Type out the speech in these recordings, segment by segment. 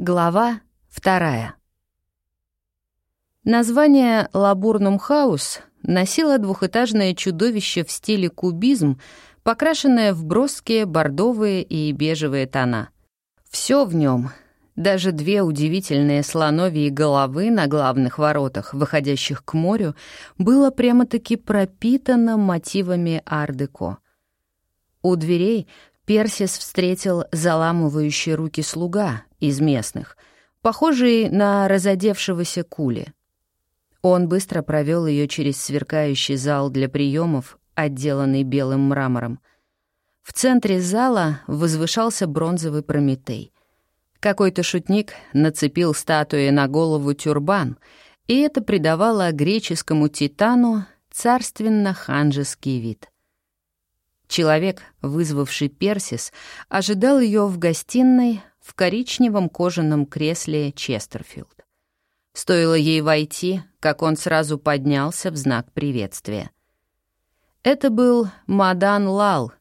Глава вторая. Название «Лабурнум Хаус» носило двухэтажное чудовище в стиле кубизм, покрашенное в броские бордовые и бежевые тона. Все в нем, даже две удивительные слоновьи головы на главных воротах, выходящих к морю, было прямо-таки пропитано мотивами ар-деко. У дверей Персис встретил заламывающие руки слуга из местных, похожий на разодевшегося кули. Он быстро провел ее через сверкающий зал для приемов, отделанный белым мрамором. В центре зала возвышался бронзовый Прометей. Какой-то шутник нацепил статуи на голову тюрбан, и это придавало греческому титану царственно-ханжеский вид — Человек, вызвавший Персис, ожидал ее в гостиной в коричневом кожаном кресле Честерфилд. Стоило ей войти, как он сразу поднялся в знак приветствия. Это был Мадан Лал,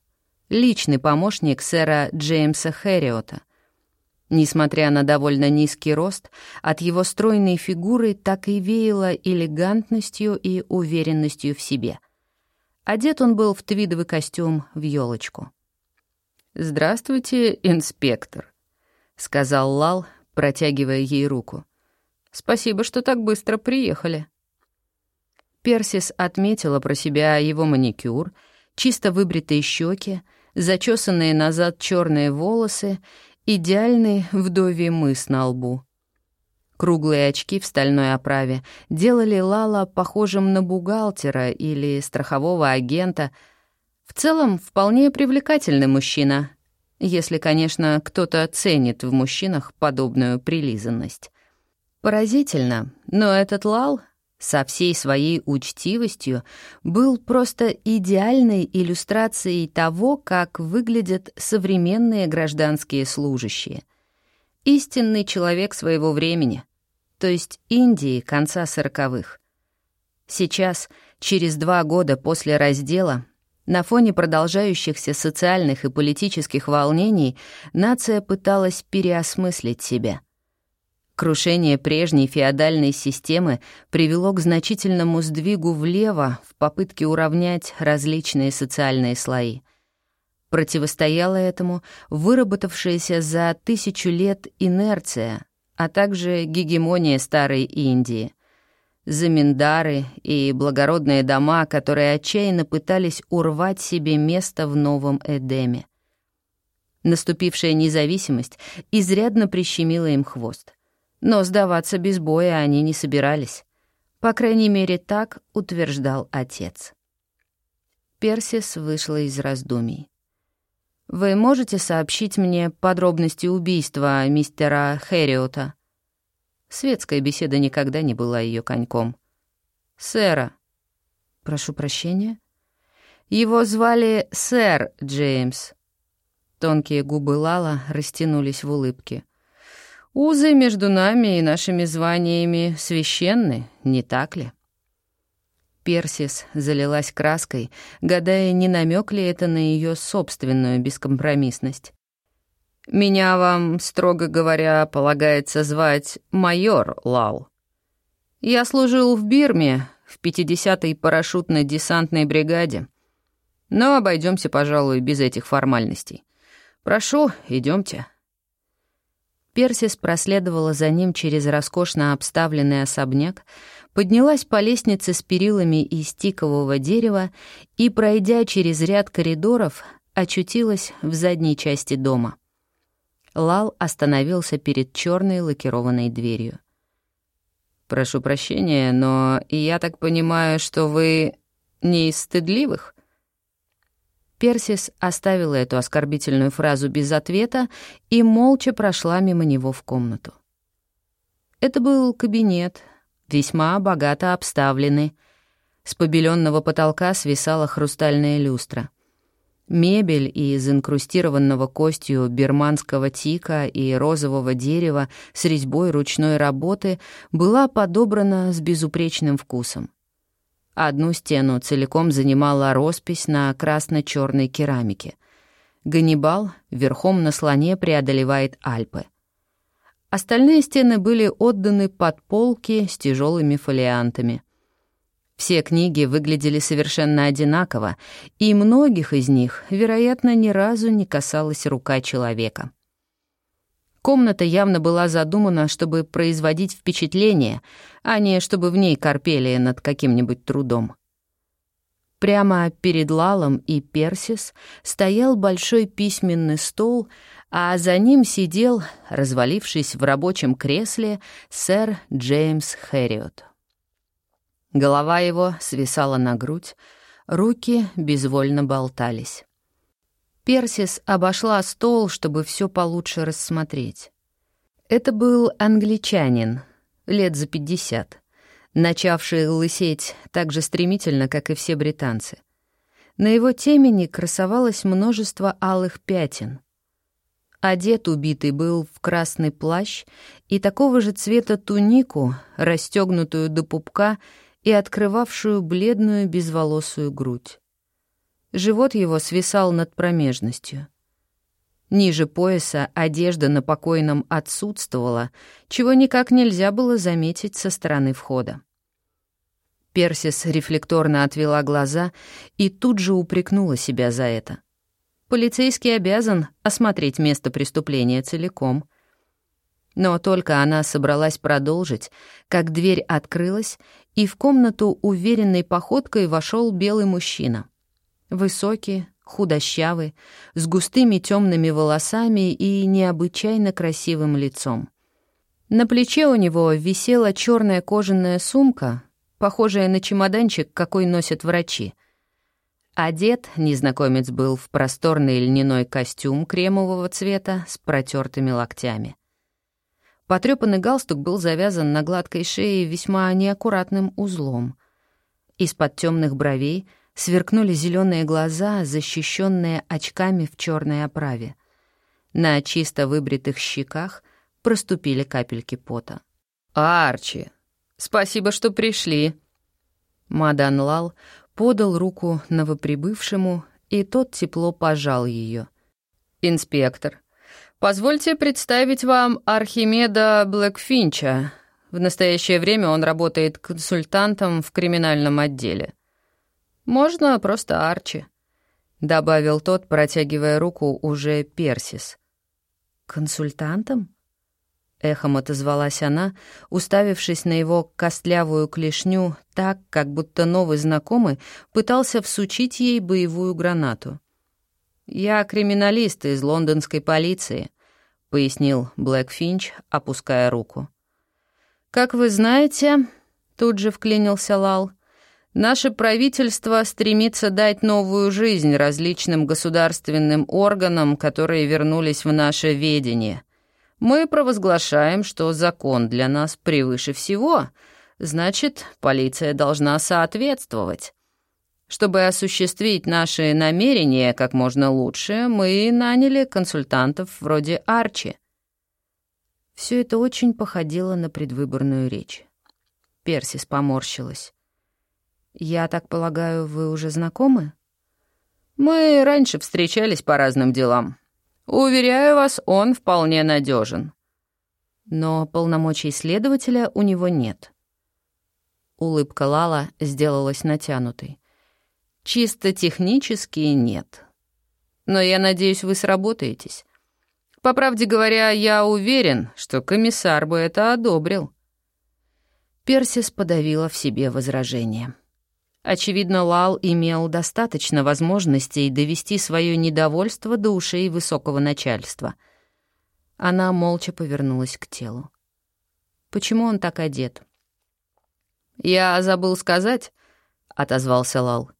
личный помощник сэра Джеймса Хэриота. Несмотря на довольно низкий рост, от его стройной фигуры так и веяло элегантностью и уверенностью в себе — Одет он был в твидовый костюм в елочку. «Здравствуйте, инспектор», — сказал Лал, протягивая ей руку. «Спасибо, что так быстро приехали». Персис отметила про себя его маникюр, чисто выбритые щеки, зачесанные назад черные волосы, идеальный вдовий мыс на лбу. Круглые очки в стальной оправе делали Лала похожим на бухгалтера или страхового агента. В целом, вполне привлекательный мужчина, если, конечно, кто-то ценит в мужчинах подобную прилизанность. Поразительно, но этот Лал со всей своей учтивостью был просто идеальной иллюстрацией того, как выглядят современные гражданские служащие. Истинный человек своего времени, то есть Индии конца сороковых. Сейчас, через два года после раздела, на фоне продолжающихся социальных и политических волнений нация пыталась переосмыслить себя. Крушение прежней феодальной системы привело к значительному сдвигу влево в попытке уравнять различные социальные слои. Противостояла этому выработавшаяся за тысячу лет инерция, а также гегемония Старой Индии. Заминдары и благородные дома, которые отчаянно пытались урвать себе место в новом Эдеме. Наступившая независимость изрядно прищемила им хвост. Но сдаваться без боя они не собирались. По крайней мере, так утверждал отец. Персис вышла из раздумий. «Вы можете сообщить мне подробности убийства мистера Хэриота?» Светская беседа никогда не была ее коньком. «Сэра». «Прошу прощения?» «Его звали сэр Джеймс». Тонкие губы Лала растянулись в улыбке. «Узы между нами и нашими званиями священны, не так ли?» Персис залилась краской, гадая, не намек ли это на ее собственную бескомпромиссность. «Меня вам, строго говоря, полагается звать майор Лал. Я служил в Бирме, в 50-й парашютно-десантной бригаде. Но обойдемся, пожалуй, без этих формальностей. Прошу, идемте. Персис проследовала за ним через роскошно обставленный особняк, поднялась по лестнице с перилами из тикового дерева и, пройдя через ряд коридоров, очутилась в задней части дома. Лал остановился перед черной лакированной дверью. «Прошу прощения, но я так понимаю, что вы не из стыдливых?» Персис оставила эту оскорбительную фразу без ответа и молча прошла мимо него в комнату. Это был кабинет, весьма богато обставленный. С побеленного потолка свисала хрустальная люстра. Мебель из инкрустированного костью бирманского тика и розового дерева с резьбой ручной работы была подобрана с безупречным вкусом. Одну стену целиком занимала роспись на красно-черной керамике. Ганнибал верхом на слоне преодолевает Альпы. Остальные стены были отданы под полки с тяжелыми фолиантами. Все книги выглядели совершенно одинаково, и многих из них, вероятно, ни разу не касалась рука человека. Комната явно была задумана, чтобы производить впечатление, а не чтобы в ней корпели над каким-нибудь трудом. Прямо перед Лалом и Персис стоял большой письменный стол, а за ним сидел, развалившись в рабочем кресле, сэр Джеймс Хэриот. Голова его свисала на грудь, руки безвольно болтались. Персис обошла стол, чтобы все получше рассмотреть. Это был англичанин, лет за пятьдесят, начавший лысеть так же стремительно, как и все британцы. На его темени красовалось множество алых пятен. Одет убитый был в красный плащ и такого же цвета тунику, расстегнутую до пупка и открывавшую бледную безволосую грудь. Живот его свисал над промежностью. Ниже пояса одежда на покойном отсутствовала, чего никак нельзя было заметить со стороны входа. Персис рефлекторно отвела глаза и тут же упрекнула себя за это. Полицейский обязан осмотреть место преступления целиком. Но только она собралась продолжить, как дверь открылась, и в комнату уверенной походкой вошел белый мужчина — Высокий, худощавый, с густыми темными волосами и необычайно красивым лицом. На плече у него висела черная кожаная сумка, похожая на чемоданчик, какой носят врачи. Одет незнакомец был в просторный льняной костюм кремового цвета с протертыми локтями. Потрепанный галстук был завязан на гладкой шее весьма неаккуратным узлом. Из-под темных бровей — сверкнули зеленые глаза, защищенные очками в черной оправе. На чисто выбритых щеках проступили капельки пота. «Арчи, спасибо, что пришли!» Мадан Лал подал руку новоприбывшему, и тот тепло пожал ее. «Инспектор, позвольте представить вам Архимеда Блэкфинча. В настоящее время он работает консультантом в криминальном отделе. «Можно просто Арчи», — добавил тот, протягивая руку уже Персис. «Консультантом?» — эхом отозвалась она, уставившись на его костлявую клешню так, как будто новый знакомый пытался всучить ей боевую гранату. «Я криминалист из лондонской полиции», — пояснил Блэк Финч, опуская руку. «Как вы знаете», — тут же вклинился Лал, Наше правительство стремится дать новую жизнь различным государственным органам, которые вернулись в наше ведение. Мы провозглашаем, что закон для нас превыше всего, значит, полиция должна соответствовать. Чтобы осуществить наши намерения как можно лучше, мы наняли консультантов вроде Арчи. Все это очень походило на предвыборную речь. Персис поморщилась. «Я так полагаю, вы уже знакомы?» «Мы раньше встречались по разным делам. Уверяю вас, он вполне надежен. Но полномочий следователя у него нет». Улыбка Лала сделалась натянутой. «Чисто технически нет. Но я надеюсь, вы сработаетесь. По правде говоря, я уверен, что комиссар бы это одобрил». Персис подавила в себе возражение. Очевидно, Лал имел достаточно возможностей довести свое недовольство до ушей высокого начальства. Она молча повернулась к телу. Почему он так одет? «Я забыл сказать», — отозвался Лал.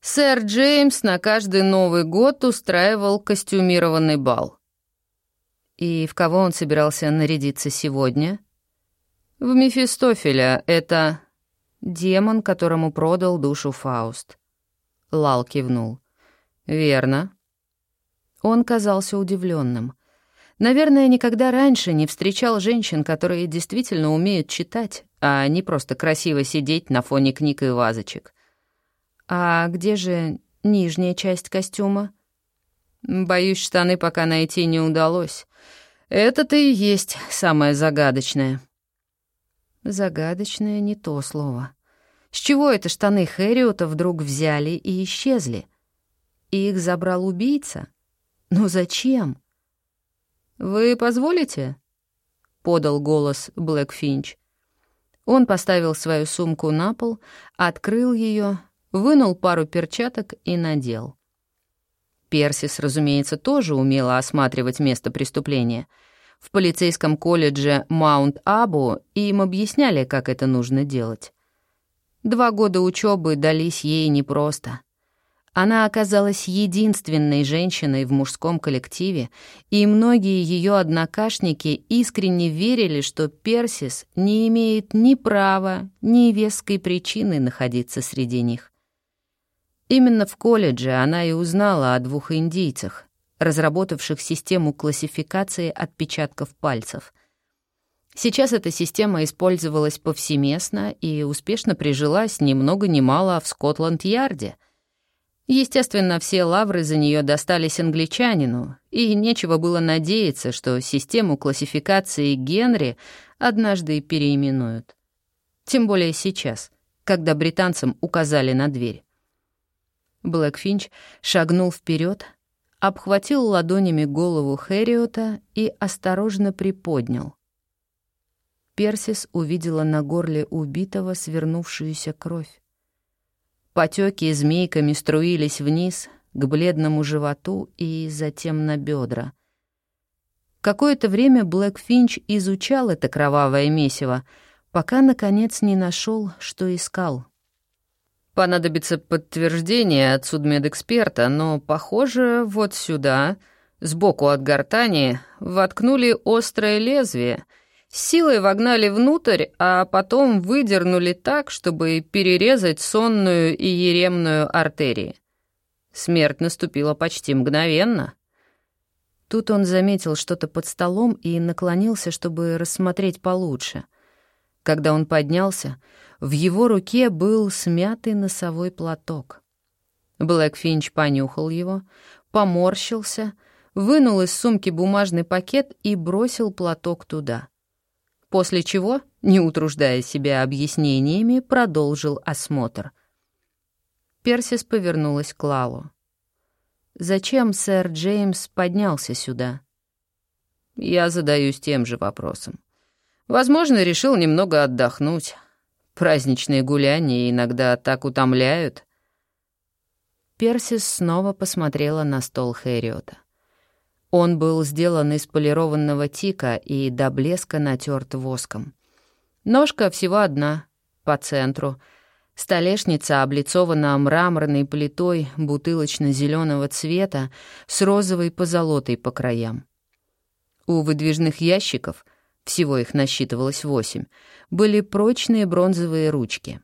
«Сэр Джеймс на каждый Новый год устраивал костюмированный бал». «И в кого он собирался нарядиться сегодня?» «В Мефистофеля. Это Демон, которому продал душу Фауст. Лал кивнул. «Верно». Он казался удивленным. Наверное, никогда раньше не встречал женщин, которые действительно умеют читать, а не просто красиво сидеть на фоне книг и вазочек. А где же нижняя часть костюма? Боюсь, штаны пока найти не удалось. Это-то и есть самое загадочное». «Загадочное не то слово. С чего это штаны Хэриота вдруг взяли и исчезли? И их забрал убийца? Ну зачем?» «Вы позволите?» — подал голос Блэк Финч. Он поставил свою сумку на пол, открыл ее, вынул пару перчаток и надел. Персис, разумеется, тоже умела осматривать место преступления. В полицейском колледже Маунт-Абу им объясняли, как это нужно делать. Два года учебы дались ей непросто. Она оказалась единственной женщиной в мужском коллективе, и многие ее однокашники искренне верили, что Персис не имеет ни права, ни веской причины находиться среди них. Именно в колледже она и узнала о двух индийцах, разработавших систему классификации отпечатков пальцев. Сейчас эта система использовалась повсеместно и успешно прижилась ни много ни мало в Скотланд-Ярде. Естественно, все лавры за нее достались англичанину, и нечего было надеяться, что систему классификации Генри однажды переименуют. Тем более сейчас, когда британцам указали на дверь. Блэкфинч шагнул вперед, обхватил ладонями голову Хэриота и осторожно приподнял. Персис увидела на горле убитого свернувшуюся кровь. Потеки змейками струились вниз к бледному животу и затем на бедра. Какое-то время Блэкфинч изучал это кровавое месиво, пока, наконец, не нашел, что искал — Понадобится подтверждение от судмедэксперта, но, похоже, вот сюда, сбоку от гортани, воткнули острое лезвие, силой вогнали внутрь, а потом выдернули так, чтобы перерезать сонную и еремную артерии. Смерть наступила почти мгновенно. Тут он заметил что-то под столом и наклонился, чтобы рассмотреть получше. Когда он поднялся, в его руке был смятый носовой платок. Блэкфинч понюхал его, поморщился, вынул из сумки бумажный пакет и бросил платок туда. После чего, не утруждая себя объяснениями, продолжил осмотр. Персис повернулась к Лалу. «Зачем сэр Джеймс поднялся сюда?» «Я задаюсь тем же вопросом. Возможно, решил немного отдохнуть. Праздничные гуляния иногда так утомляют. Персис снова посмотрела на стол Хэриота. Он был сделан из полированного тика и до блеска натерт воском. Ножка всего одна, по центру. Столешница облицована мраморной плитой бутылочно зеленого цвета с розовой позолотой по краям. У выдвижных ящиков — всего их насчитывалось восемь, были прочные бронзовые ручки.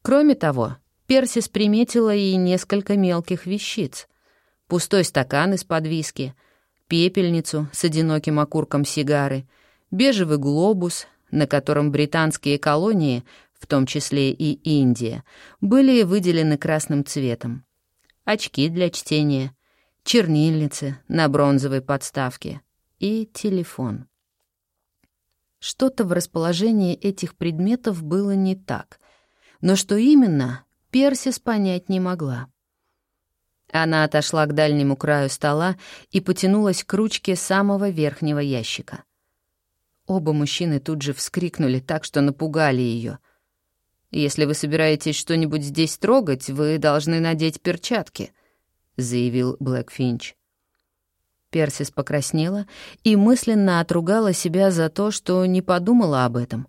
Кроме того, Персис приметила и несколько мелких вещиц. Пустой стакан из-под виски, пепельницу с одиноким окурком сигары, бежевый глобус, на котором британские колонии, в том числе и Индия, были выделены красным цветом. Очки для чтения, чернильницы на бронзовой подставке и телефон. Что-то в расположении этих предметов было не так. Но что именно, Персис понять не могла. Она отошла к дальнему краю стола и потянулась к ручке самого верхнего ящика. Оба мужчины тут же вскрикнули так, что напугали ее. «Если вы собираетесь что-нибудь здесь трогать, вы должны надеть перчатки», — заявил Блэк Финч. Персис покраснела и мысленно отругала себя за то, что не подумала об этом.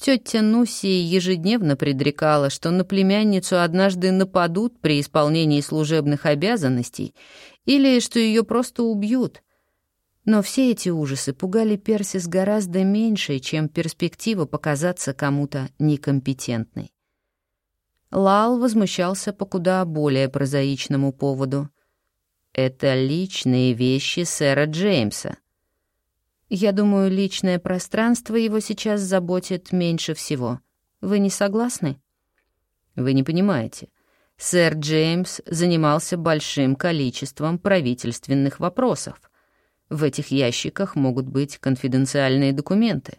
Тетя Нуси ежедневно предрекала, что на племянницу однажды нападут при исполнении служебных обязанностей или что ее просто убьют. Но все эти ужасы пугали Персис гораздо меньше, чем перспектива показаться кому-то некомпетентной. Лал возмущался по куда более прозаичному поводу — это личные вещи сэра Джеймса. Я думаю, личное пространство его сейчас заботит меньше всего. Вы не согласны? Вы не понимаете. Сэр Джеймс занимался большим количеством правительственных вопросов. В этих ящиках могут быть конфиденциальные документы.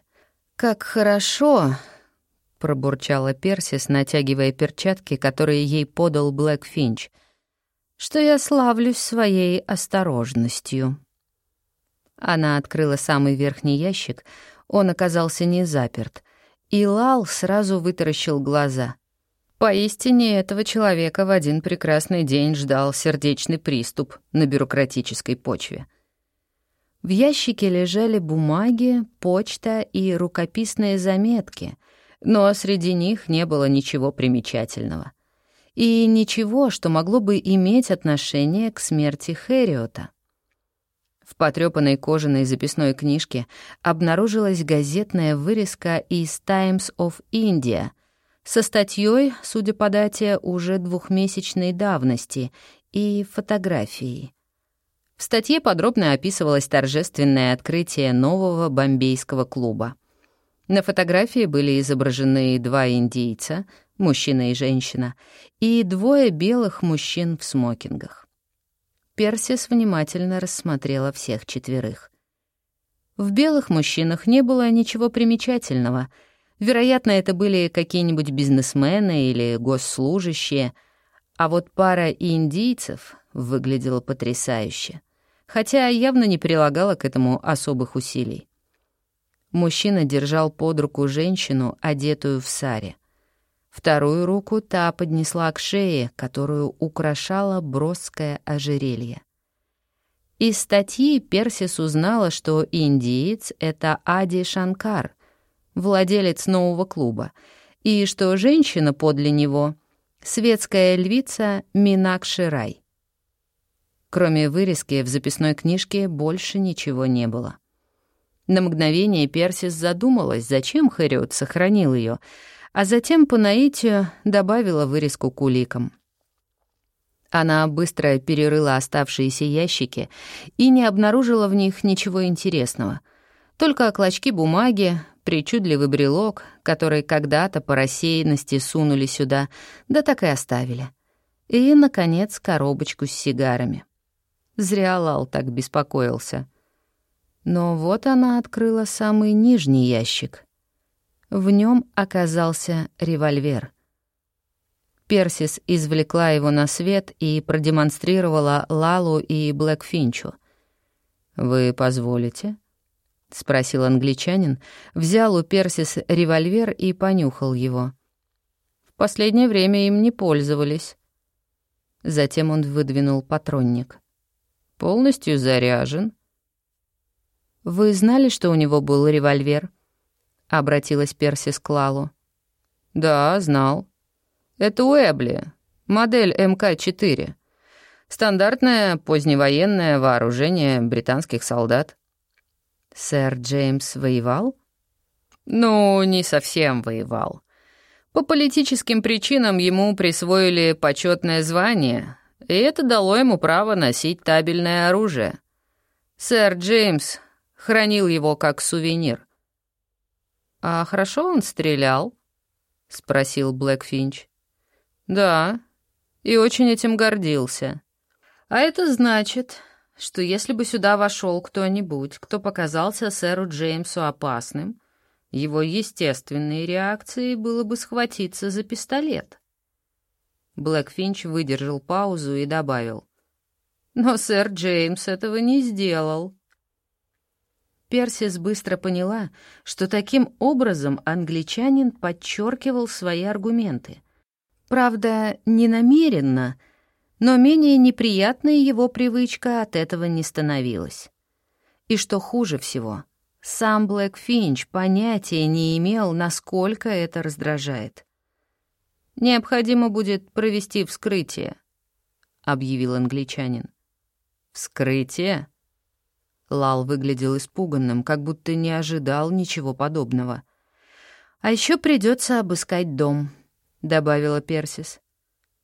«Как хорошо!» — пробурчала Персис, натягивая перчатки, которые ей подал Блэк Финч. «Что я славлюсь своей осторожностью». Она открыла самый верхний ящик, он оказался не заперт, и Лал сразу вытаращил глаза. Поистине этого человека в один прекрасный день ждал сердечный приступ на бюрократической почве. В ящике лежали бумаги, почта и рукописные заметки, но среди них не было ничего примечательного. И ничего, что могло бы иметь отношение к смерти Хэриота. В потрёпанной кожаной записной книжке обнаружилась газетная вырезка из «Times of India», со статьей, судя по дате, уже двухмесячной давности и фотографией. В статье подробно описывалось торжественное открытие нового бомбейского клуба. На фотографии были изображены два индийца, мужчина и женщина, и двое белых мужчин в смокингах. Персис внимательно рассмотрела всех четверых. В белых мужчинах не было ничего примечательного — Вероятно, это были какие-нибудь бизнесмены или госслужащие, а вот пара индийцев выглядела потрясающе, хотя явно не прилагала к этому особых усилий. Мужчина держал под руку женщину, одетую в саре. Вторую руку та поднесла к шее, которую украшало броское ожерелье. Из статьи Персис узнала, что индиец — это Ади Шанкар, владелец нового клуба, и что женщина подле него — светская львица Минакши Рай. Кроме вырезки в записной книжке больше ничего не было. На мгновение Персис задумалась, зачем Хэриот сохранил ее, а затем по наитию добавила вырезку к уликам. Она быстро перерыла оставшиеся ящики и не обнаружила в них ничего интересного. Только клочки бумаги, причудливый брелок, который когда-то по рассеянности сунули сюда, да так и оставили. И, наконец, коробочку с сигарами. Зря Лал так беспокоился. Но вот она открыла самый нижний ящик. В нем оказался револьвер. Персис извлекла его на свет и продемонстрировала Лалу и Блэкфинчу. «Вы позволите?» — спросил англичанин, взял у Персис револьвер и понюхал его. В последнее время им не пользовались. Затем он выдвинул патронник. «Полностью заряжен». «Вы знали, что у него был револьвер?» — обратилась Персис к Лалу. «Да, знал. Это Уэбли, модель МК-4. Стандартное поздневоенное вооружение британских солдат. Сэр Джеймс воевал? Ну, не совсем воевал. По политическим причинам ему присвоили почетное звание, и это дало ему право носить табельное оружие. Сэр Джеймс хранил его как сувенир. «А хорошо он стрелял?» — спросил Блэкфинч. «Да, и очень этим гордился. А это значит, что если бы сюда вошел кто-нибудь, кто показался сэру Джеймсу опасным, его естественной реакцией было бы схватиться за пистолет. Блэкфинч выдержал паузу и добавил. «Но сэр Джеймс этого не сделал». Персис быстро поняла, что таким образом англичанин подчеркивал свои аргументы. Правда, не намеренно — но менее неприятной его привычка от этого не становилась. И что хуже всего, сам Блэк Финч понятия не имел, насколько это раздражает. «Необходимо будет провести вскрытие», — объявил англичанин. «Вскрытие?» Лал выглядел испуганным, как будто не ожидал ничего подобного. «А еще придется обыскать дом», — добавила Персис.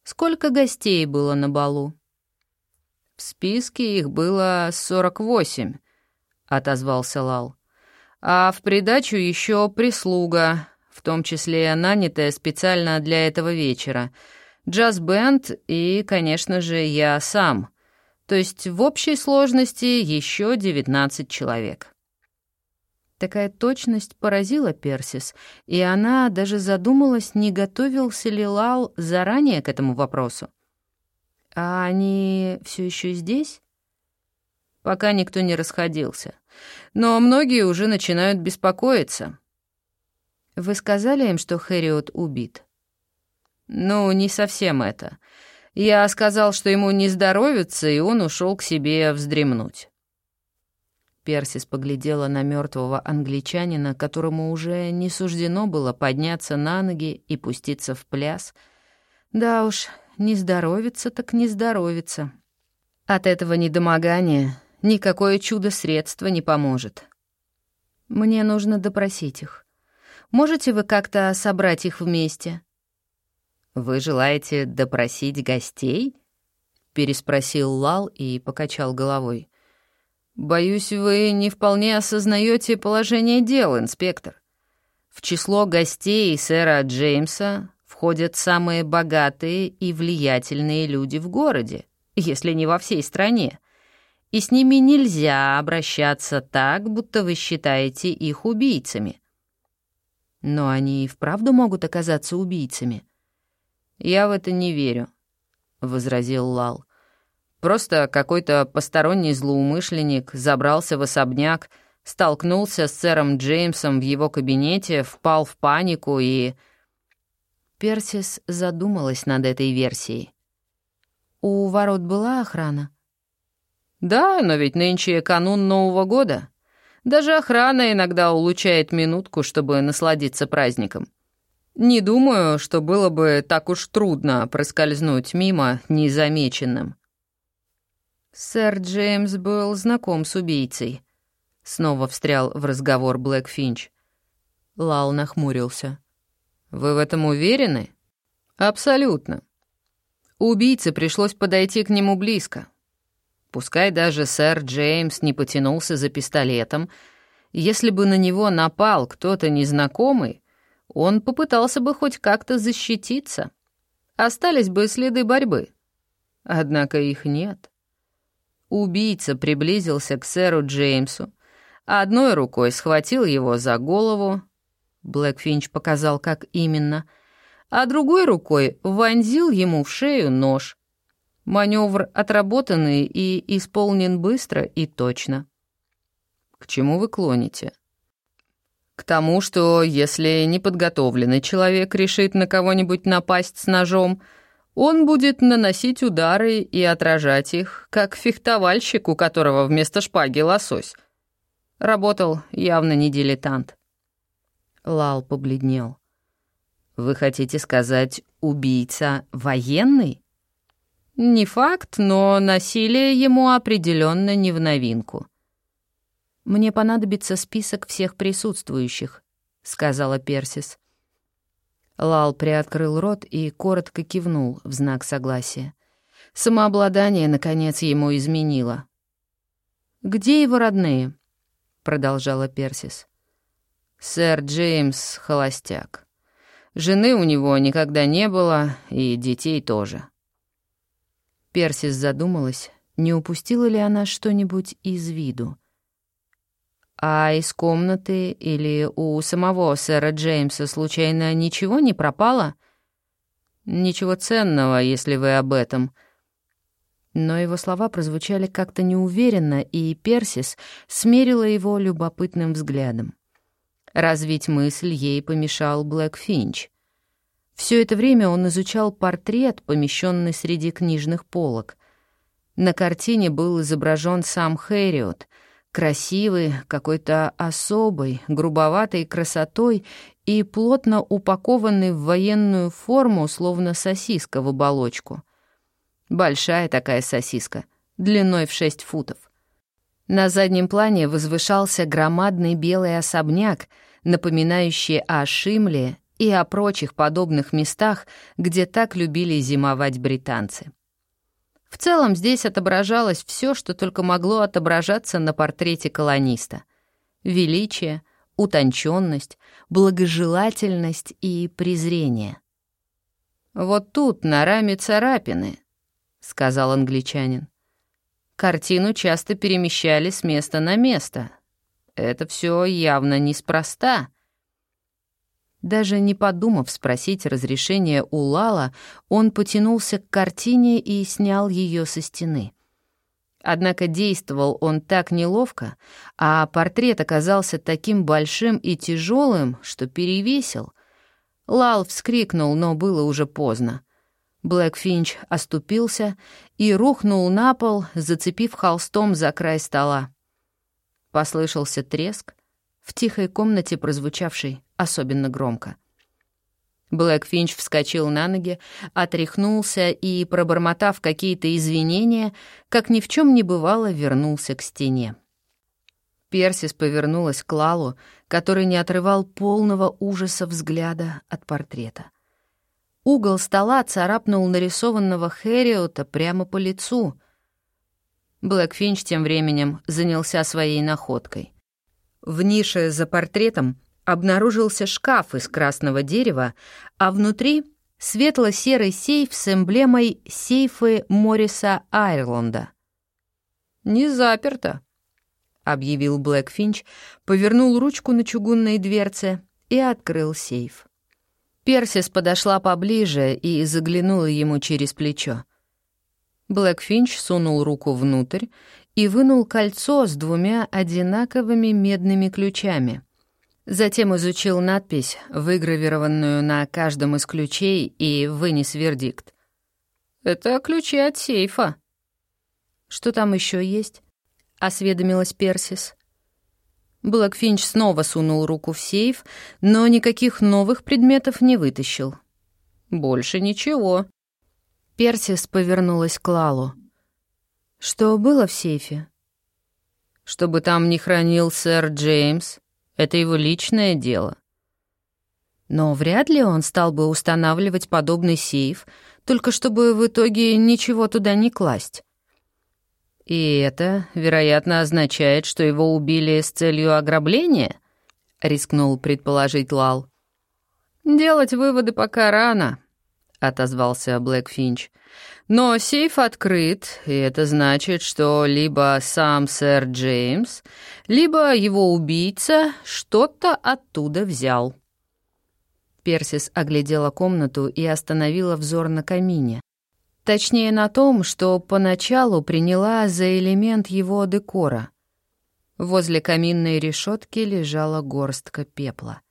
Сколько гостей было на балу?» «В списке их было сорок восемь», — отозвался Лал. «А в придачу еще прислуга, в том числе нанятая специально для этого вечера, джаз-бенд и, конечно же, я сам. То есть в общей сложности еще 19 человек. Такая точность поразила Персис, и она даже задумалась, не готовился ли Лал заранее к этому вопросу. «А они все еще здесь?» Пока никто не расходился. Но многие уже начинают беспокоиться. «Вы сказали им, что Хэриот убит?» «Ну, не совсем это. Я сказал, что ему не здоровится, и он ушел к себе вздремнуть». Персис поглядела на мертвого англичанина, которому уже не суждено было подняться на ноги и пуститься в пляс. Да уж, не здоровится так не здоровится. От этого недомогания никакое чудо-средство не поможет. Мне нужно допросить их. Можете вы как-то собрать их вместе? Вы желаете допросить гостей? переспросил Лал и покачал головой. «Боюсь, вы не вполне осознаете положение дел, инспектор. В число гостей сэра Джеймса входят самые богатые и влиятельные люди в городе, если не во всей стране. И с ними нельзя обращаться так, будто вы считаете их убийцами. Но они и вправду могут оказаться убийцами. «Я в это не верю», — возразил Лал. Просто какой-то посторонний злоумышленник забрался в особняк, столкнулся с сэром Джеймсом в его кабинете, впал в панику и... Персис задумалась над этой версией. «У ворот была охрана?» «Да, но ведь нынче канун Нового года. Даже охрана иногда улучшает минутку, чтобы насладиться праздником. Не думаю, что было бы так уж трудно проскользнуть мимо незамеченным». «Сэр Джеймс был знаком с убийцей», — снова встрял в разговор Блэк Финч. Лал нахмурился. «Вы в этом уверены?» «Абсолютно. Убийце пришлось подойти к нему близко. Пускай даже сэр Джеймс не потянулся за пистолетом, если бы на него напал кто-то незнакомый, он попытался бы хоть как-то защититься. Остались бы следы борьбы. Однако их нет». Убийца приблизился к сэру Джеймсу, одной рукой схватил его за голову, Блэкфинч показал, как именно, а другой рукой вонзил ему в шею нож. Маневр отработанный и исполнен быстро и точно. К чему вы клоните? К тому, что если неподготовленный человек решит на кого-нибудь напасть с ножом — он будет наносить удары и отражать их, как фехтовальщик, у которого вместо шпаги лосось. Работал явно не дилетант. Лал побледнел. «Вы хотите сказать, убийца военный?» «Не факт, но насилие ему определенно не в новинку». «Мне понадобится список всех присутствующих», — сказала Персис. Лал приоткрыл рот и коротко кивнул в знак согласия. Самообладание, наконец, ему изменило. «Где его родные?» — продолжала Персис. «Сэр Джеймс — холостяк. Жены у него никогда не было, и детей тоже». Персис задумалась, не упустила ли она что-нибудь из виду. А из комнаты или у самого сэра Джеймса случайно ничего не пропало? Ничего ценного, если вы об этом. Но его слова прозвучали как-то неуверенно, и Персис смерила его любопытным взглядом. Развить мысль ей помешал Блэк Финч. Все это время он изучал портрет, помещенный среди книжных полок. На картине был изображен сам Хэриот — красивый, какой-то особой, грубоватой красотой и плотно упакованный в военную форму, словно сосиска в оболочку. Большая такая сосиска, длиной в шесть футов. На заднем плане возвышался громадный белый особняк, напоминающий о Шимле и о прочих подобных местах, где так любили зимовать британцы. В целом здесь отображалось все, что только могло отображаться на портрете колониста. Величие, утонченность, благожелательность и презрение. «Вот тут на раме царапины», — сказал англичанин. Картину часто перемещали с места на место. Это все явно неспроста. Даже не подумав спросить разрешения у Лала, он потянулся к картине и снял ее со стены. Однако действовал он так неловко, а портрет оказался таким большим и тяжелым, что перевесил. Лал вскрикнул, но было уже поздно. Блэк Финч оступился и рухнул на пол, зацепив холстом за край стола. Послышался треск, в тихой комнате прозвучавший особенно громко. Блэк Финч вскочил на ноги, отряхнулся и, пробормотав какие-то извинения, как ни в чем не бывало, вернулся к стене. Персис повернулась к Лалу, который не отрывал полного ужаса взгляда от портрета. Угол стола царапнул нарисованного Хэриота прямо по лицу. Блэк Финч тем временем занялся своей находкой. В нише за портретом обнаружился шкаф из красного дерева, а внутри — светло-серый сейф с эмблемой сейфы Морриса Айрланда. «Не заперто», — объявил Блэк Финч, повернул ручку на чугунной дверце и открыл сейф. Персис подошла поближе и заглянула ему через плечо. Блэк Финч сунул руку внутрь и вынул кольцо с двумя одинаковыми медными ключами. Затем изучил надпись, выгравированную на каждом из ключей, и вынес вердикт. «Это ключи от сейфа». «Что там еще есть?» — осведомилась Персис. Блэкфинч снова сунул руку в сейф, но никаких новых предметов не вытащил. «Больше ничего». Персис повернулась к Лалу. «Что было в сейфе?» «Чтобы там не хранил сэр Джеймс», это его личное дело. Но вряд ли он стал бы устанавливать подобный сейф, только чтобы в итоге ничего туда не класть. И это, вероятно, означает, что его убили с целью ограбления, рискнул предположить Лал. Делать выводы пока рано, отозвался Блэк Финч. Но сейф открыт, и это значит, что либо сам сэр Джеймс, либо его убийца что-то оттуда взял. Персис оглядела комнату и остановила взор на камине. Точнее, на том, что поначалу приняла за элемент его декора. Возле каминной решетки лежала горстка пепла.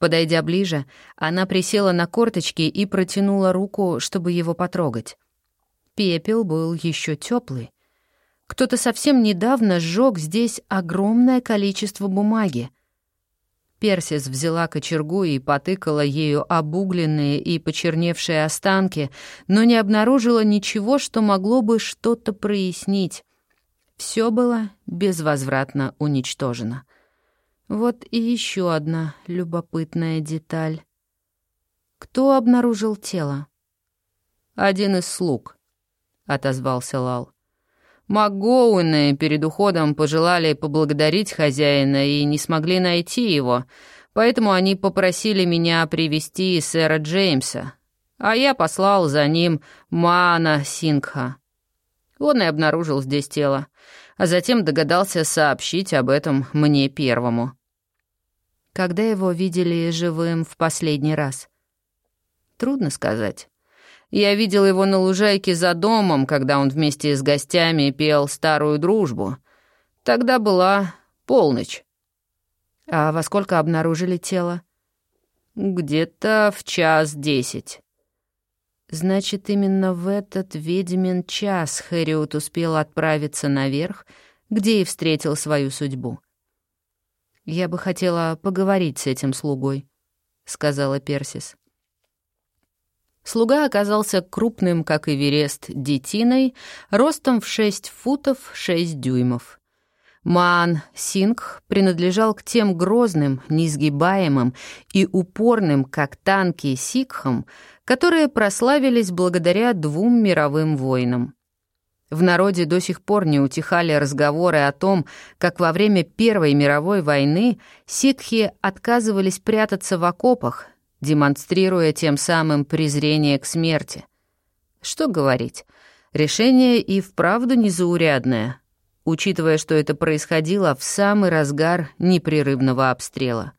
Подойдя ближе, она присела на корточки и протянула руку, чтобы его потрогать. Пепел был еще теплый. Кто-то совсем недавно сжег здесь огромное количество бумаги. Персис взяла кочергу и потыкала ею обугленные и почерневшие останки, но не обнаружила ничего, что могло бы что-то прояснить. Все было безвозвратно уничтожено. Вот и еще одна любопытная деталь. Кто обнаружил тело? Один из слуг, отозвался Лал. МакГоуэны перед уходом пожелали поблагодарить хозяина и не смогли найти его, поэтому они попросили меня привести сэра Джеймса, а я послал за ним Мана Сингха. Он и обнаружил здесь тело, а затем догадался сообщить об этом мне первому когда его видели живым в последний раз? Трудно сказать. Я видел его на лужайке за домом, когда он вместе с гостями пел «Старую дружбу». Тогда была полночь. А во сколько обнаружили тело? Где-то в час десять. Значит, именно в этот ведьмин час Хэриот успел отправиться наверх, где и встретил свою судьбу. «Я бы хотела поговорить с этим слугой», — сказала Персис. Слуга оказался крупным, как и Верест, детиной, ростом в шесть футов шесть дюймов. Маан Сингх принадлежал к тем грозным, неизгибаемым и упорным, как танки, сикхам, которые прославились благодаря двум мировым войнам. В народе до сих пор не утихали разговоры о том, как во время Первой мировой войны сикхи отказывались прятаться в окопах, демонстрируя тем самым презрение к смерти. Что говорить, Решение и вправду незаурядное, учитывая, что это происходило в самый разгар непрерывного обстрела.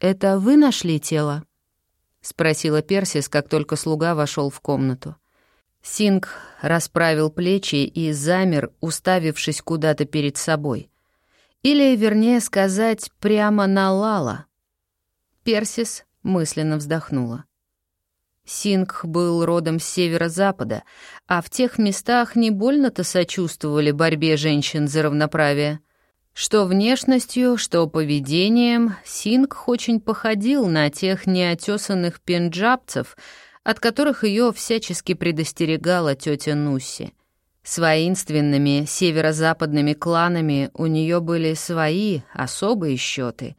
«Это вы нашли тело?» — спросила Персис, как только слуга вошел в комнату. Синг расправил плечи и замер, уставившись куда-то перед собой. Или, вернее сказать, прямо на Лала. Персис мысленно вздохнула. Синг был родом с северо-запада, а в тех местах не больно-то сочувствовали борьбе женщин за равноправие. Что внешностью, что поведением, Синг очень походил на тех неотесанных пенджабцев, от которых ее всячески предостерегала тетя Нусси. С воинственными северо-западными кланами у нее были свои особые счеты,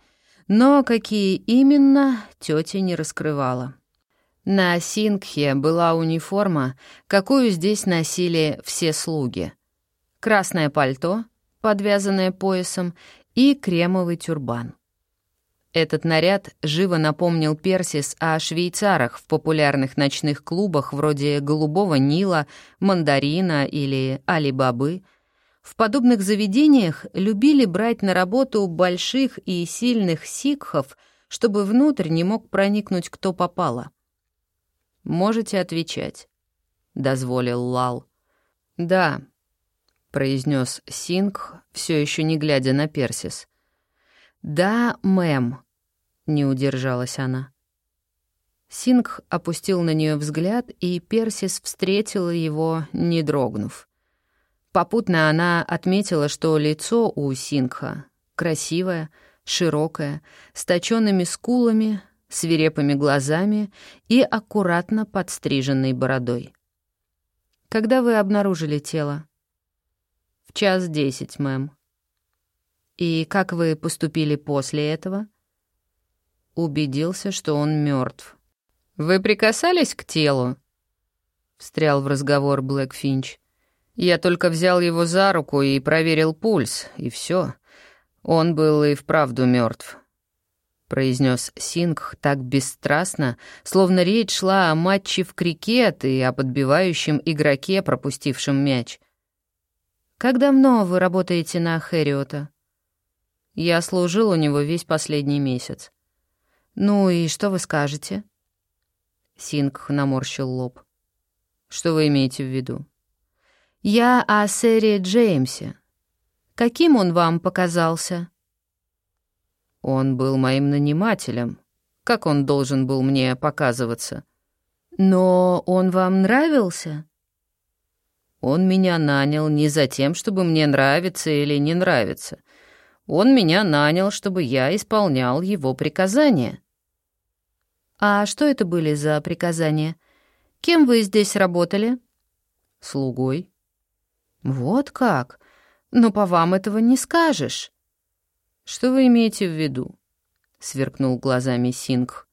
но какие именно, тетя не раскрывала. На Сингхе была униформа, какую здесь носили все слуги. Красное пальто, подвязанное поясом, и кремовый тюрбан. Этот наряд живо напомнил Персис о швейцарах в популярных ночных клубах вроде «Голубого Нила», «Мандарина» или «Али-Бабы». В подобных заведениях любили брать на работу больших и сильных сикхов, чтобы внутрь не мог проникнуть кто попало. Можете отвечать», — дозволил Лал. «Да», — произнес Синг, все еще не глядя на Персис. «Да, мэм», — не удержалась она. Синг опустил на нее взгляд, и Персис встретила его, не дрогнув. Попутно она отметила, что лицо у Сингха красивое, широкое, с точёными скулами, свирепыми глазами и аккуратно подстриженной бородой. «Когда вы обнаружили тело?» «В час десять, мэм». «И как вы поступили после этого?» Убедился, что он мертв. «Вы прикасались к телу?» Встрял в разговор Блэк Финч. «Я только взял его за руку и проверил пульс, и все. Он был и вправду мертв. — произнес Сингх так бесстрастно, словно речь шла о матче в крикет и о подбивающем игроке, пропустившем мяч. «Как давно вы работаете на Хэриота?» «Я служил у него весь последний месяц». «Ну и что вы скажете?» Сингх наморщил лоб. «Что вы имеете в виду?» «Я о сэре Джеймсе. Каким он вам показался?» Он был моим нанимателем. Как он должен был мне показываться? Но он вам нравился? Он меня нанял не за тем, чтобы мне нравиться или не нравиться. Он меня нанял, чтобы я исполнял его приказания. А что это были за приказания? Кем вы здесь работали? Слугой. Вот как? Но по вам этого не скажешь. «Что вы имеете в виду?» — сверкнул глазами Сингх.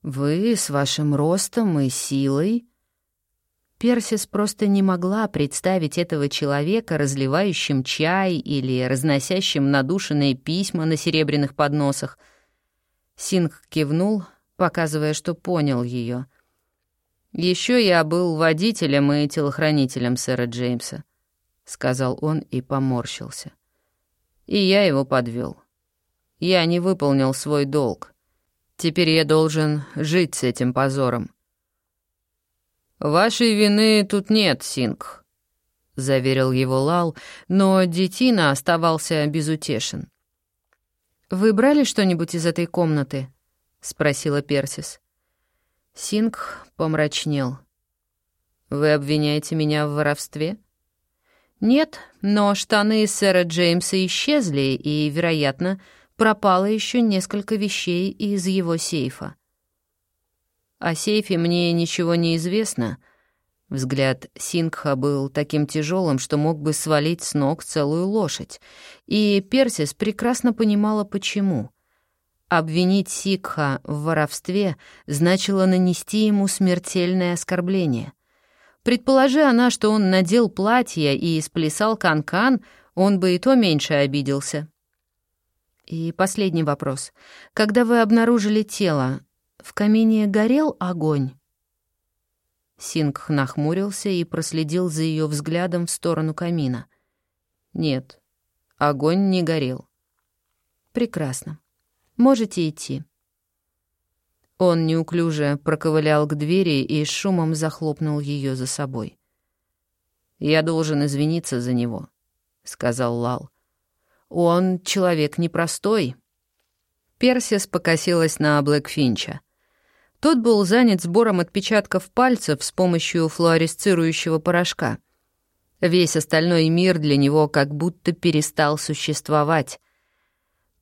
«Вы с вашим ростом и силой...» Персис просто не могла представить этого человека, разливающим чай или разносящим надушенные письма на серебряных подносах. Синг кивнул, показывая, что понял ее. Еще я был водителем и телохранителем сэра Джеймса», — сказал он и поморщился и я его подвел. Я не выполнил свой долг. Теперь я должен жить с этим позором. «Вашей вины тут нет, Синг», — заверил его Лал, но Детина оставался безутешен. «Вы брали что-нибудь из этой комнаты?» — спросила Персис. Синг помрачнел. «Вы обвиняете меня в воровстве?» Нет, но штаны сэра Джеймса исчезли, и, вероятно, пропало еще несколько вещей из его сейфа. О сейфе мне ничего не известно. Взгляд Сингха был таким тяжелым, что мог бы свалить с ног целую лошадь, и Персис прекрасно понимала, почему. Обвинить Сикха в воровстве значило нанести ему смертельное оскорбление — Предположи она, что он надел платье и сплясал канкан, он бы и то меньше обиделся. И последний вопрос. Когда вы обнаружили тело, в камине горел огонь? Сингх нахмурился и проследил за ее взглядом в сторону камина. Нет, огонь не горел. Прекрасно. Можете идти. Он неуклюже проковылял к двери и шумом захлопнул ее за собой. «Я должен извиниться за него», — сказал Лал. «Он человек непростой». Персис покосилась на Блэкфинча. Тот был занят сбором отпечатков пальцев с помощью флуоресцирующего порошка. Весь остальной мир для него как будто перестал существовать.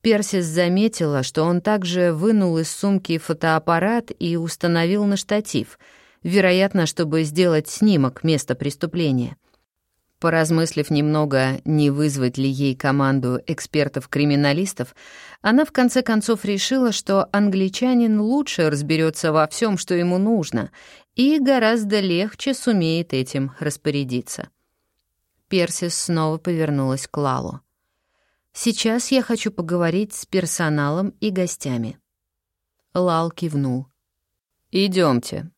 Персис заметила, что он также вынул из сумки фотоаппарат и установил на штатив, вероятно, чтобы сделать снимок места преступления. Поразмыслив немного, не вызвать ли ей команду экспертов-криминалистов, она в конце концов решила, что англичанин лучше разберется во всем, что ему нужно, и гораздо легче сумеет этим распорядиться. Персис снова повернулась к Лалу. «Сейчас я хочу поговорить с персоналом и гостями». Лал кивнул. Идемте.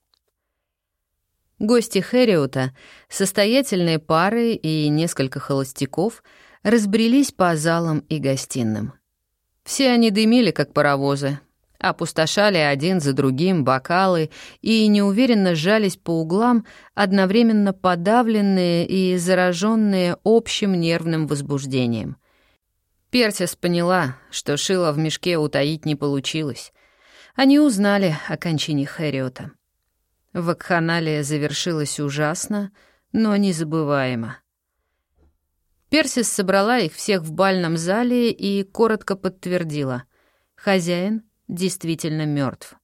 Гости Хэриота, состоятельные пары и несколько холостяков, разбрелись по залам и гостиным. Все они дымили, как паровозы, опустошали один за другим бокалы и неуверенно сжались по углам, одновременно подавленные и зараженные общим нервным возбуждением. Персис поняла, что шило в мешке утаить не получилось. Они узнали о кончине Хэриота. Вакханалия завершилась ужасно, но незабываемо. Персис собрала их всех в бальном зале и коротко подтвердила. Хозяин действительно мертв.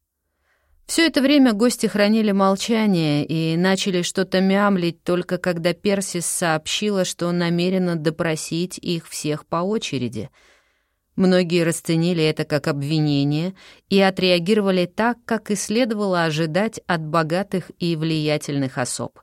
Все это время гости хранили молчание и начали что-то мямлить только когда Персис сообщила, что намерена допросить их всех по очереди — Многие расценили это как обвинение и отреагировали так, как и следовало ожидать от богатых и влиятельных особ.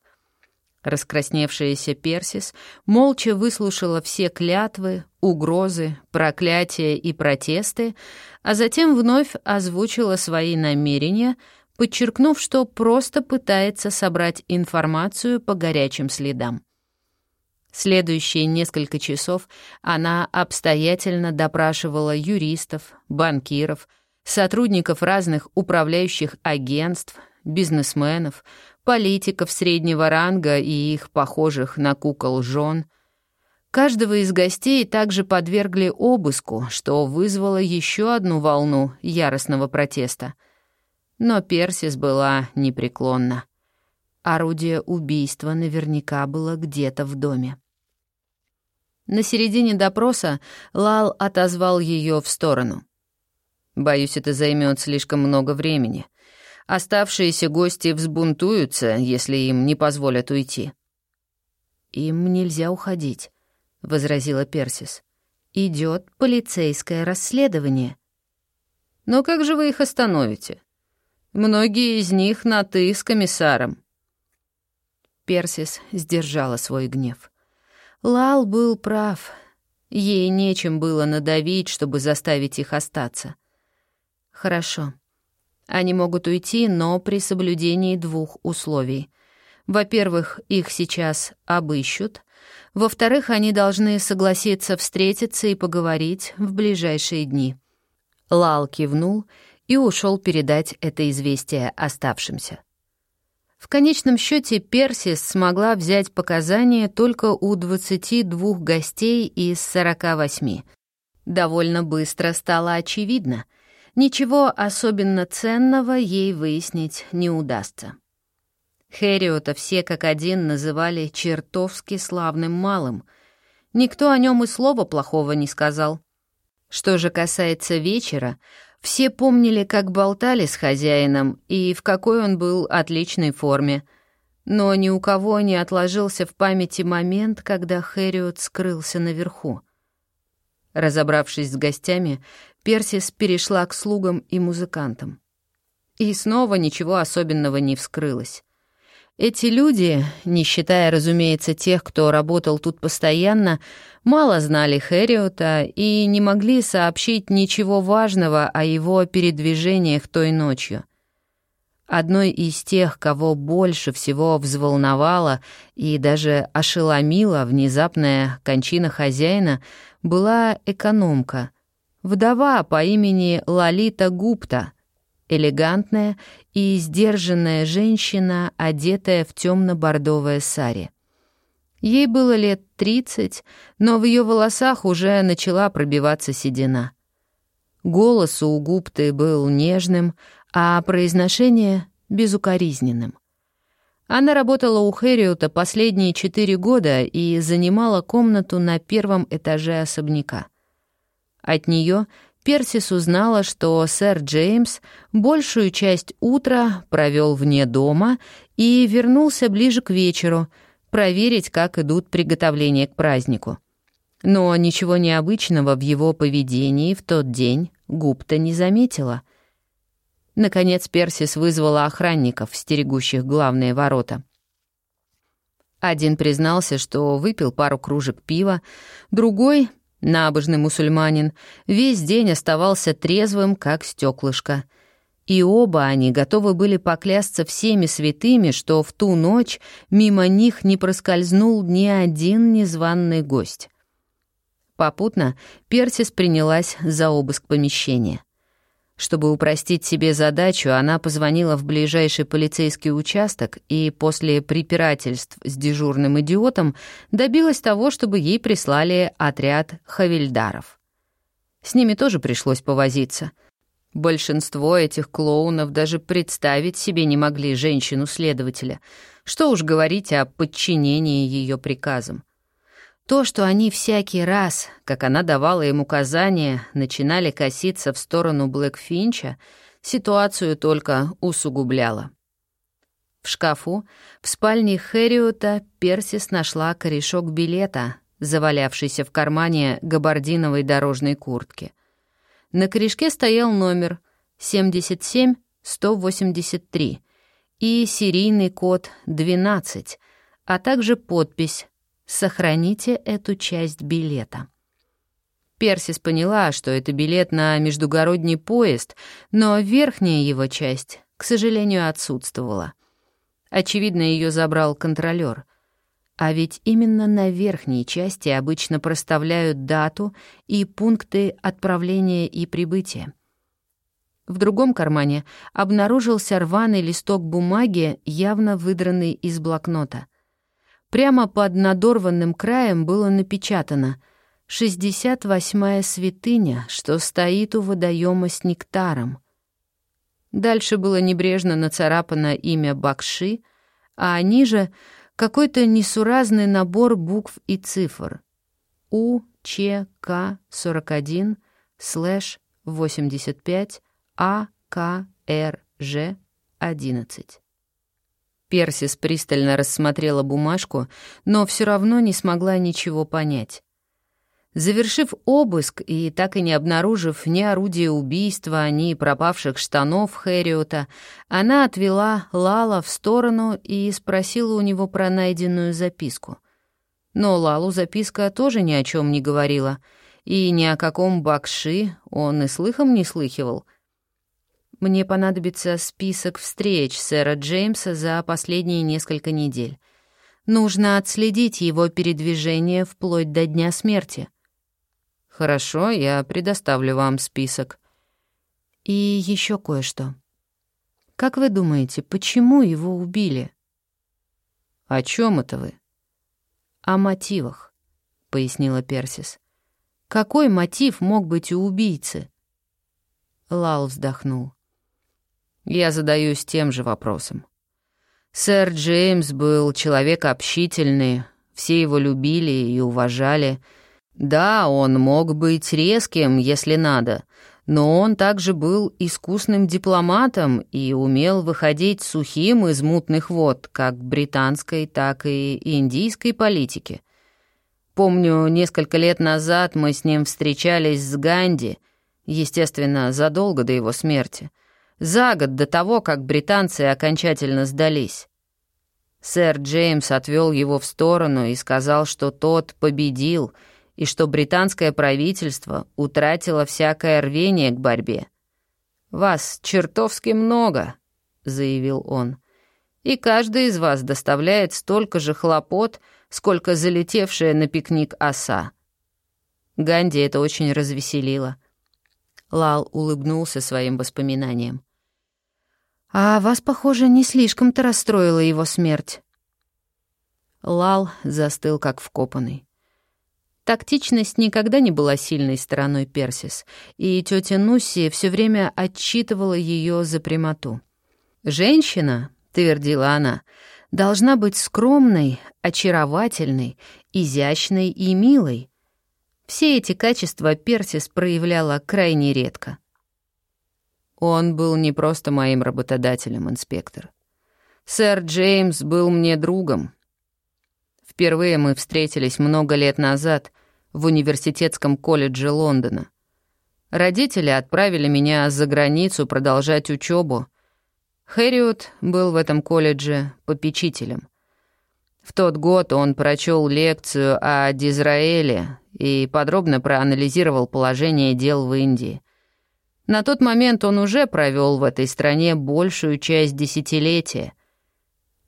Раскрасневшаяся Персис молча выслушала все клятвы, угрозы, проклятия и протесты, а затем вновь озвучила свои намерения, подчеркнув, что просто пытается собрать информацию по горячим следам. Следующие несколько часов она обстоятельно допрашивала юристов, банкиров, сотрудников разных управляющих агентств, бизнесменов, политиков среднего ранга и их похожих на кукол жен. Каждого из гостей также подвергли обыску, что вызвало еще одну волну яростного протеста. Но Персис была непреклонна. Орудие убийства наверняка было где-то в доме. На середине допроса Лал отозвал ее в сторону. «Боюсь, это займет слишком много времени. Оставшиеся гости взбунтуются, если им не позволят уйти». «Им нельзя уходить», — возразила Персис. «Идет полицейское расследование». «Но как же вы их остановите? Многие из них на «ты» с комиссаром». Персис сдержала свой гнев. Лал был прав. Ей нечем было надавить, чтобы заставить их остаться. Хорошо. Они могут уйти, но при соблюдении двух условий. Во-первых, их сейчас обыщут. Во-вторых, они должны согласиться встретиться и поговорить в ближайшие дни. Лал кивнул и ушел передать это известие оставшимся. В конечном счете Персис смогла взять показания только у 22 гостей из 48. Довольно быстро стало очевидно. Ничего особенно ценного ей выяснить не удастся. Хэриота все как один называли чертовски славным малым. Никто о нем и слова плохого не сказал. Что же касается вечера, все помнили, как болтали с хозяином и в какой он был отличной форме. Но ни у кого не отложился в памяти момент, когда Хэриот скрылся наверху. Разобравшись с гостями, Персис перешла к слугам и музыкантам. И снова ничего особенного не вскрылось. Эти люди, не считая, разумеется, тех, кто работал тут постоянно, мало знали Хэриота и не могли сообщить ничего важного о его передвижениях той ночью. Одной из тех, кого больше всего взволновала и даже ошеломила внезапная кончина хозяина, была экономка, вдова по имени Лалита Гупта, элегантная и сдержанная женщина, одетая в темно-бордовое сари. Ей было лет тридцать, но в ее волосах уже начала пробиваться седина. Голос у Гупты был нежным, а произношение — безукоризненным. Она работала у Хэриота последние четыре года и занимала комнату на первом этаже особняка. От нее Персис узнала, что сэр Джеймс большую часть утра провел вне дома и вернулся ближе к вечеру проверить, как идут приготовления к празднику. Но ничего необычного в его поведении в тот день Гупта не заметила — Наконец Персис вызвала охранников, стерегущих главные ворота. Один признался, что выпил пару кружек пива, другой, набожный мусульманин, весь день оставался трезвым, как стеклышко. И оба они готовы были поклясться всеми святыми, что в ту ночь мимо них не проскользнул ни один незваный гость. Попутно Персис принялась за обыск помещения. Чтобы упростить себе задачу, она позвонила в ближайший полицейский участок и после препирательств с дежурным идиотом добилась того, чтобы ей прислали отряд хавильдаров. С ними тоже пришлось повозиться. Большинство этих клоунов даже представить себе не могли женщину-следователя. Что уж говорить о подчинении ее приказам. То, что они всякий раз, как она давала им указания, начинали коситься в сторону Блэкфинча, ситуацию только усугубляло. В шкафу в спальне Хэриота Персис нашла корешок билета, завалявшийся в кармане габардиновой дорожной куртки. На корешке стоял номер 77183 и серийный код 12, а также подпись Сохраните эту часть билета. Персис поняла, что это билет на междугородний поезд, но верхняя его часть, к сожалению, отсутствовала. Очевидно, ее забрал контролер. А ведь именно на верхней части обычно проставляют дату и пункты отправления и прибытия. В другом кармане обнаружился рваный листок бумаги, явно выдранный из блокнота. Прямо под надорванным краем было напечатано «Шестьдесят восьмая святыня, что стоит у водоема с нектаром». Дальше было небрежно нацарапано имя Бакши, а ниже — какой-то несуразный набор букв и цифр. У, Ч, К, 41, слэш, 85, А, К, Р, Ж, 11. Персис пристально рассмотрела бумажку, но все равно не смогла ничего понять. Завершив обыск и так и не обнаружив ни орудия убийства, ни пропавших штанов Хэриота, она отвела Лала в сторону и спросила у него про найденную записку. Но Лалу записка тоже ни о чем не говорила, и ни о каком бакши он и слыхом не слыхивал — мне понадобится список встреч сэра Джеймса за последние несколько недель. Нужно отследить его передвижение вплоть до дня смерти. Хорошо, я предоставлю вам список. И еще кое-что. Как вы думаете, почему его убили? О чем это вы? О мотивах, пояснила Персис. Какой мотив мог быть у убийцы? Лал вздохнул. Я задаюсь тем же вопросом. Сэр Джеймс был человек общительный, все его любили и уважали. Да, он мог быть резким, если надо, но он также был искусным дипломатом и умел выходить сухим из мутных вод, как британской, так и индийской политики. Помню, несколько лет назад мы с ним встречались с Ганди, естественно, задолго до его смерти — за год до того, как британцы окончательно сдались. Сэр Джеймс отвел его в сторону и сказал, что тот победил и что британское правительство утратило всякое рвение к борьбе. «Вас чертовски много, — заявил он. «И каждый из вас доставляет столько же хлопот, сколько залетевшая на пикник оса». Ганди это очень развеселило. Лал улыбнулся своим воспоминаниям. «А вас, похоже, не слишком-то расстроила его смерть». Лал застыл как вкопанный. Тактичность никогда не была сильной стороной Персис, и тетя Нусси все время отчитывала ее за прямоту. «Женщина», — твердила она, — «должна быть скромной, очаровательной, изящной и милой». Все эти качества Персис проявляла крайне редко. Он был не просто моим работодателем, инспектор. Сэр Джеймс был мне другом, Впервые мы встретились много лет назад в университетском колледже Лондона. Родители отправили меня за границу продолжать учебу. Хэриот был в этом колледже попечителем. В тот год он прочел лекцию о Дизраэле и подробно проанализировал положение дел в Индии. На тот момент он уже провел в этой стране большую часть десятилетия —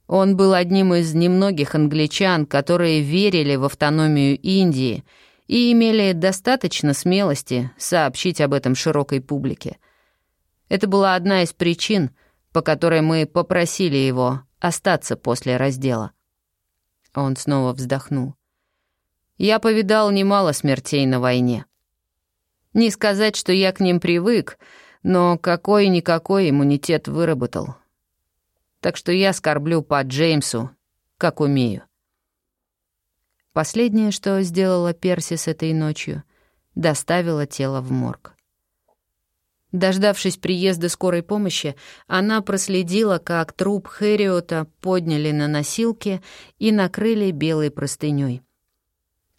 он был одним из немногих англичан, которые верили в автономию Индии и имели достаточно смелости сообщить об этом широкой публике. Это была одна из причин, по которой мы попросили его остаться после раздела. Он снова вздохнул. Я повидал немало смертей на войне. Не сказать, что я к ним привык, но какой-никакой иммунитет выработал — так что я скорблю по Джеймсу, как умею. Последнее, что сделала Персис этой ночью, доставила тело в морг. Дождавшись приезда скорой помощи, она проследила, как труп Хэриота подняли на носилки и накрыли белой простыней.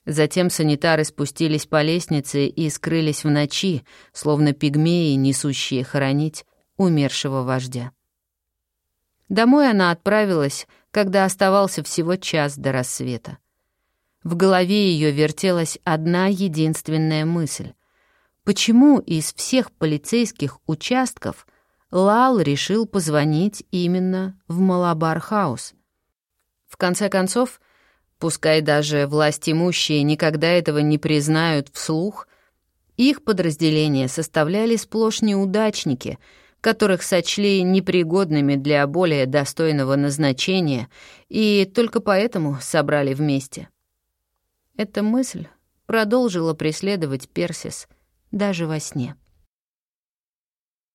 Затем санитары спустились по лестнице и скрылись в ночи, словно пигмеи, несущие хоронить умершего вождя. Домой она отправилась, когда оставался всего час до рассвета. В голове ее вертелась одна единственная мысль. Почему из всех полицейских участков Лал решил позвонить именно в Малабар-хаус? В конце концов, пускай даже власть имущие никогда этого не признают вслух, их подразделения составляли сплошь неудачники — которых сочли непригодными для более достойного назначения и только поэтому собрали вместе. Эта мысль продолжила преследовать Персис даже во сне.